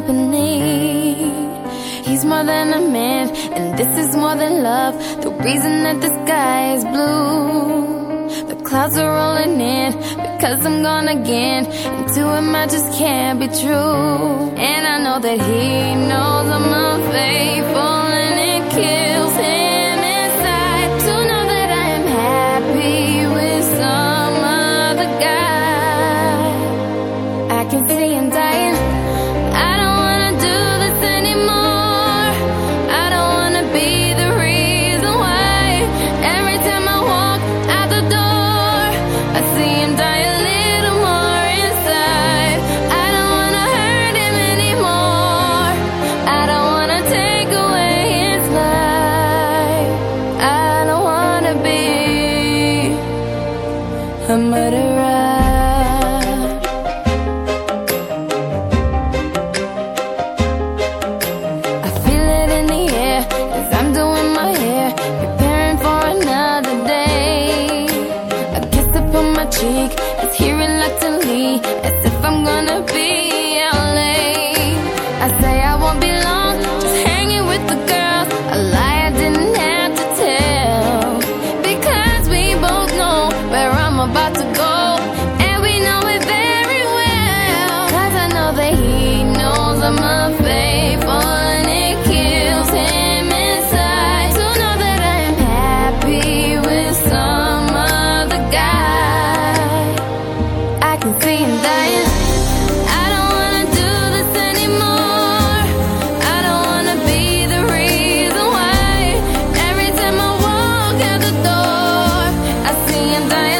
company. He's more than a man, and this is more than love. The reason that the sky is blue. The clouds are rolling in because I'm gone again. And to him, I just can't be true. And I know that he knows I'm unfaithful. I am.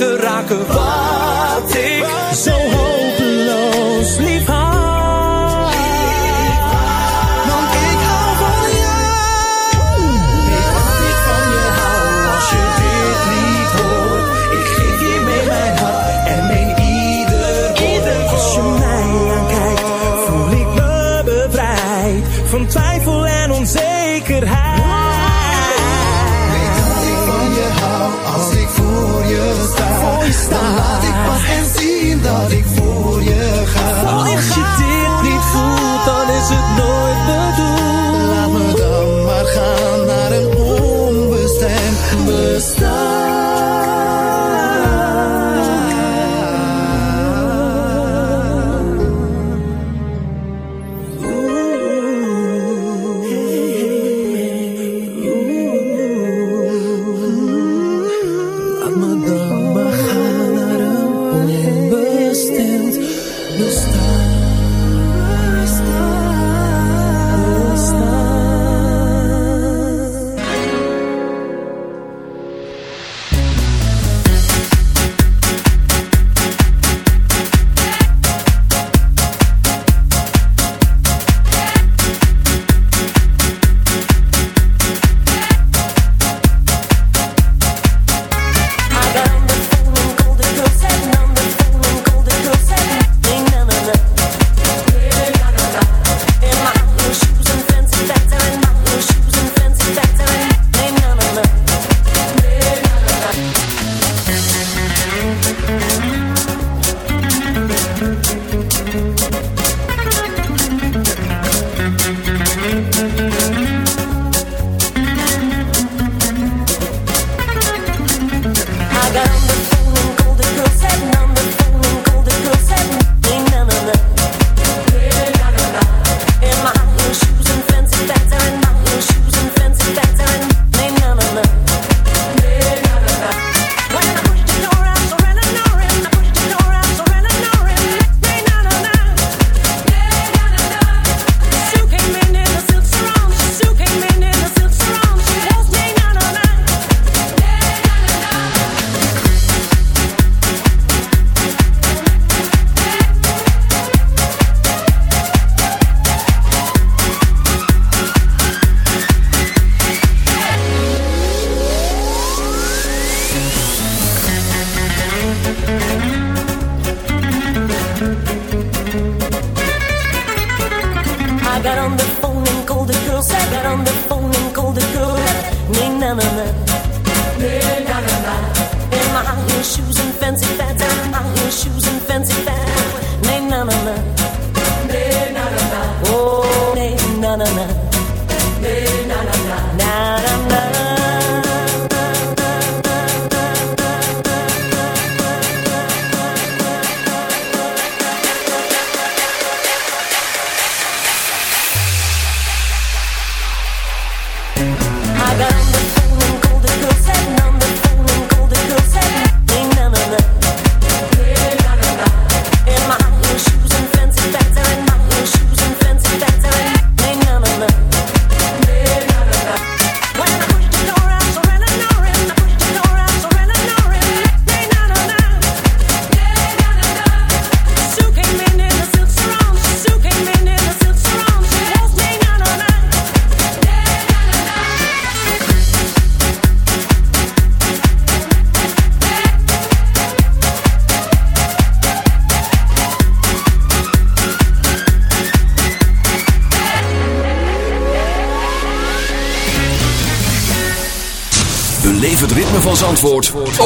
Te raken. Wat ik zo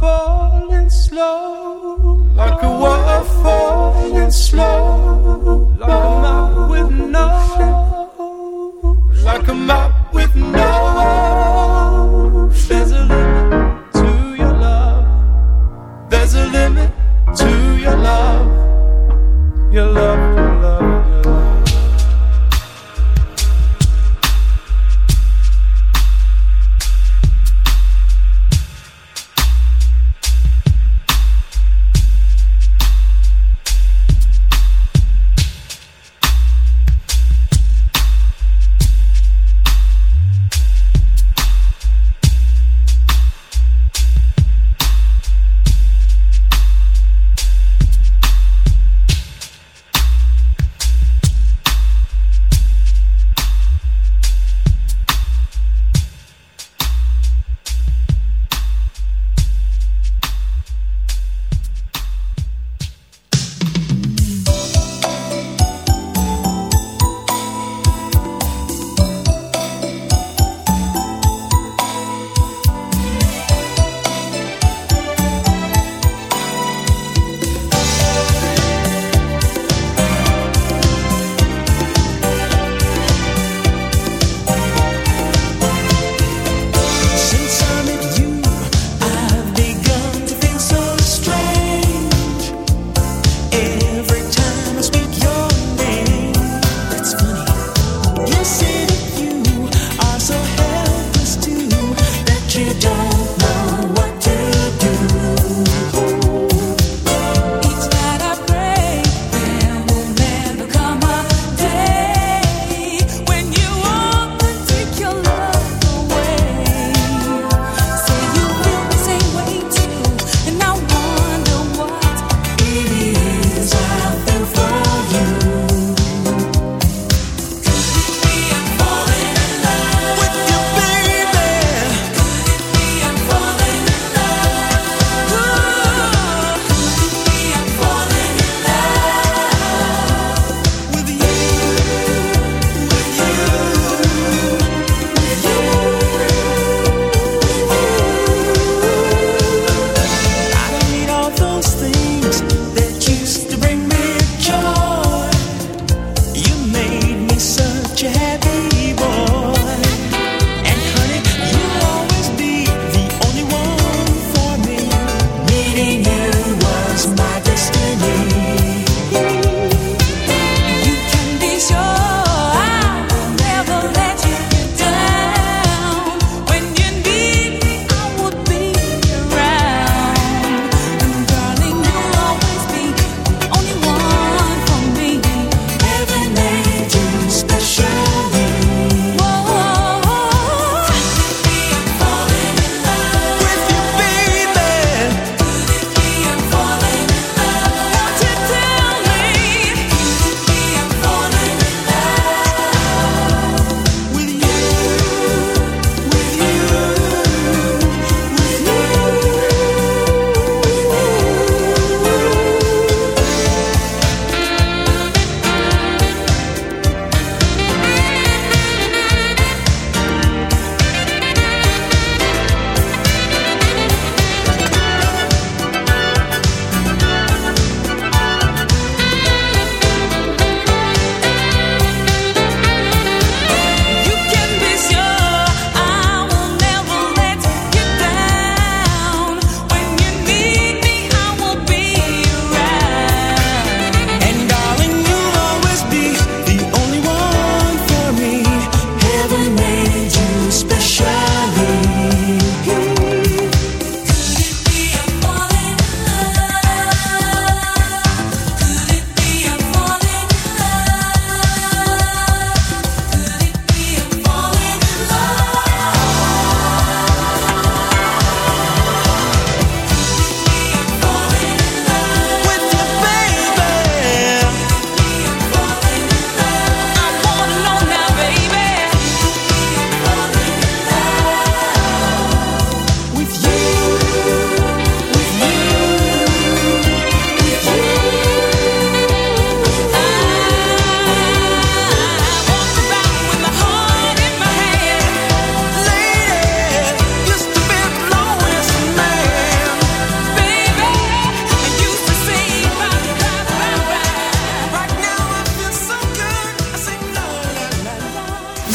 falling slow, like a water falling slow, like a map with no, like a map with no. There's a limit to your love. There's a limit to your love. Your love.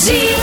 Dia.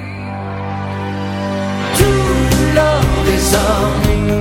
something.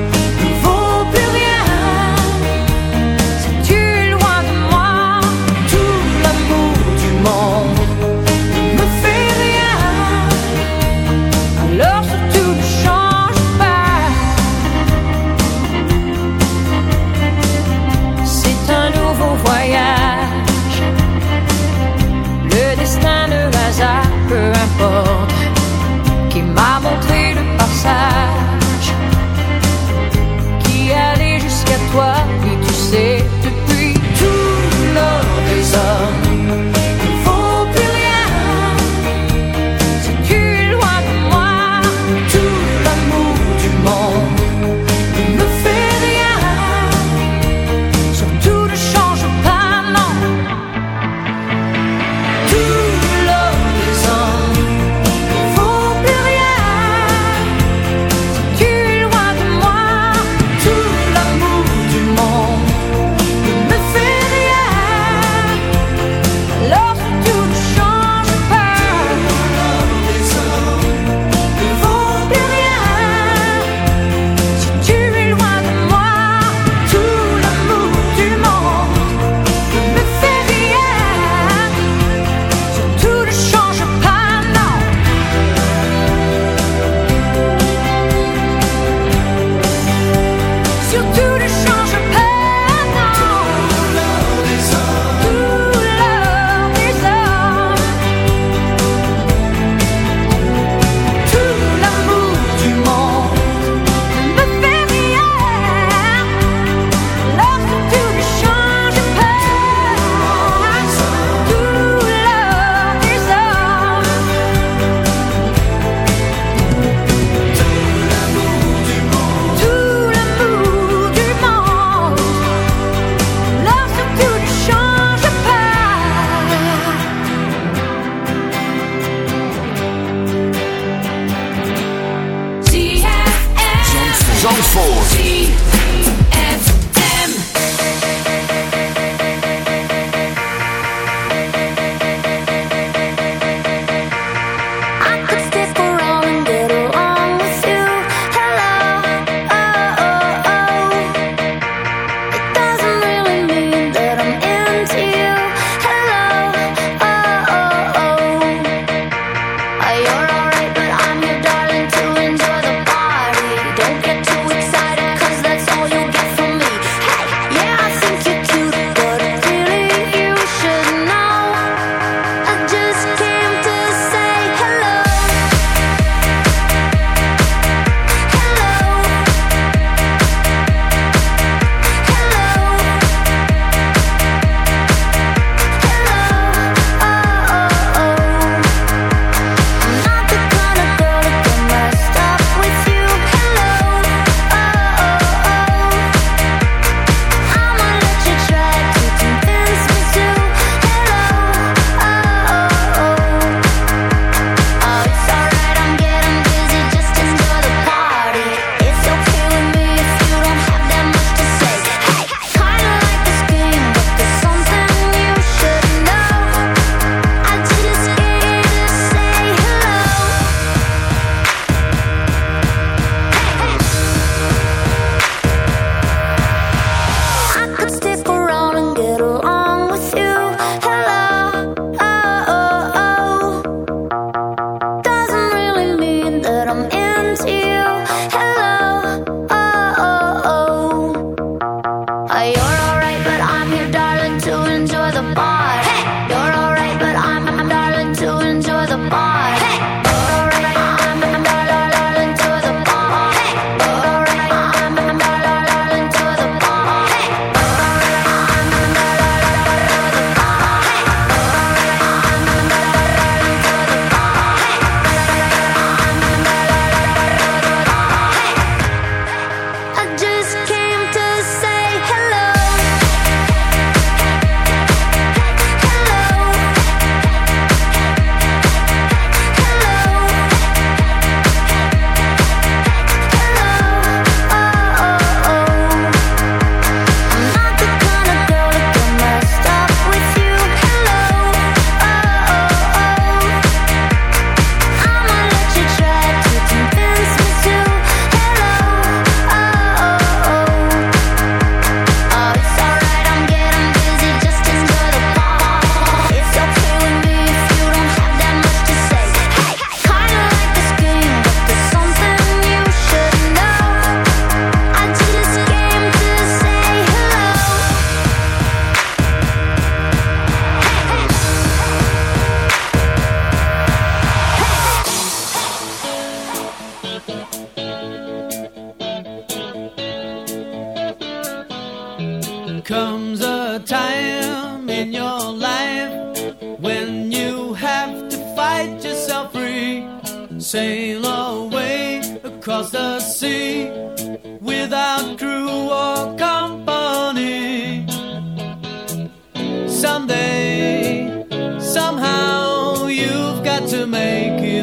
To make it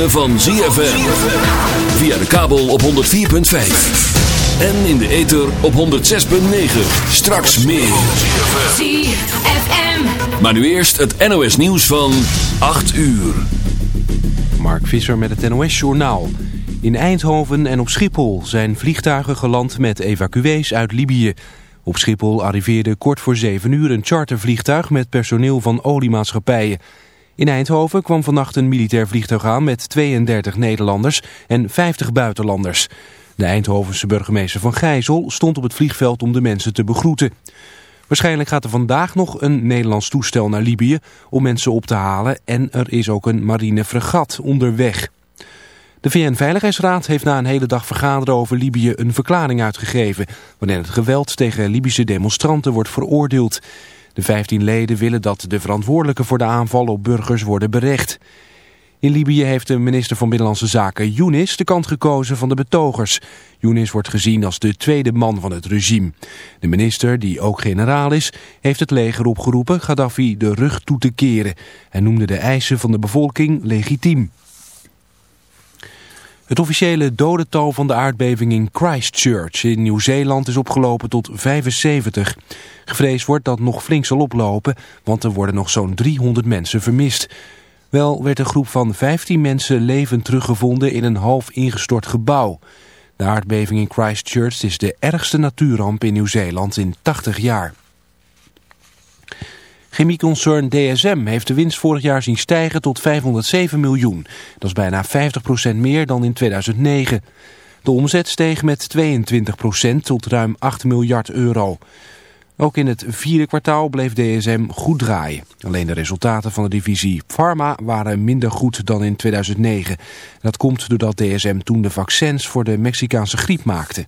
ritme van ZFM. Via de kabel op 104.5. En in de ether op 106.9. Straks meer. ZFM. Maar nu eerst het NOS nieuws van 8 uur. Mark Visser met het NOS Journaal. In Eindhoven en op Schiphol zijn vliegtuigen geland met evacuees uit Libië. Op Schiphol arriveerde kort voor 7 uur een chartervliegtuig met personeel van oliemaatschappijen. In Eindhoven kwam vannacht een militair vliegtuig aan met 32 Nederlanders en 50 buitenlanders. De Eindhovense burgemeester Van Gijzel stond op het vliegveld om de mensen te begroeten. Waarschijnlijk gaat er vandaag nog een Nederlands toestel naar Libië om mensen op te halen en er is ook een marine fregat onderweg. De VN-veiligheidsraad heeft na een hele dag vergaderen over Libië een verklaring uitgegeven, waarin het geweld tegen Libische demonstranten wordt veroordeeld. De 15 leden willen dat de verantwoordelijken voor de aanval op burgers worden berecht. In Libië heeft de minister van Binnenlandse Zaken Younis de kant gekozen van de betogers. Younis wordt gezien als de tweede man van het regime. De minister, die ook generaal is, heeft het leger opgeroepen Gaddafi de rug toe te keren. en noemde de eisen van de bevolking legitiem. Het officiële dodental van de aardbeving in Christchurch in Nieuw-Zeeland is opgelopen tot 75. Gevreesd wordt dat nog flink zal oplopen, want er worden nog zo'n 300 mensen vermist. Wel werd een groep van 15 mensen levend teruggevonden in een half ingestort gebouw. De aardbeving in Christchurch is de ergste natuurramp in Nieuw-Zeeland in 80 jaar. Chemieconcern DSM heeft de winst vorig jaar zien stijgen tot 507 miljoen. Dat is bijna 50% meer dan in 2009. De omzet steeg met 22% tot ruim 8 miljard euro. Ook in het vierde kwartaal bleef DSM goed draaien. Alleen de resultaten van de divisie Pharma waren minder goed dan in 2009. Dat komt doordat DSM toen de vaccins voor de Mexicaanse griep maakte.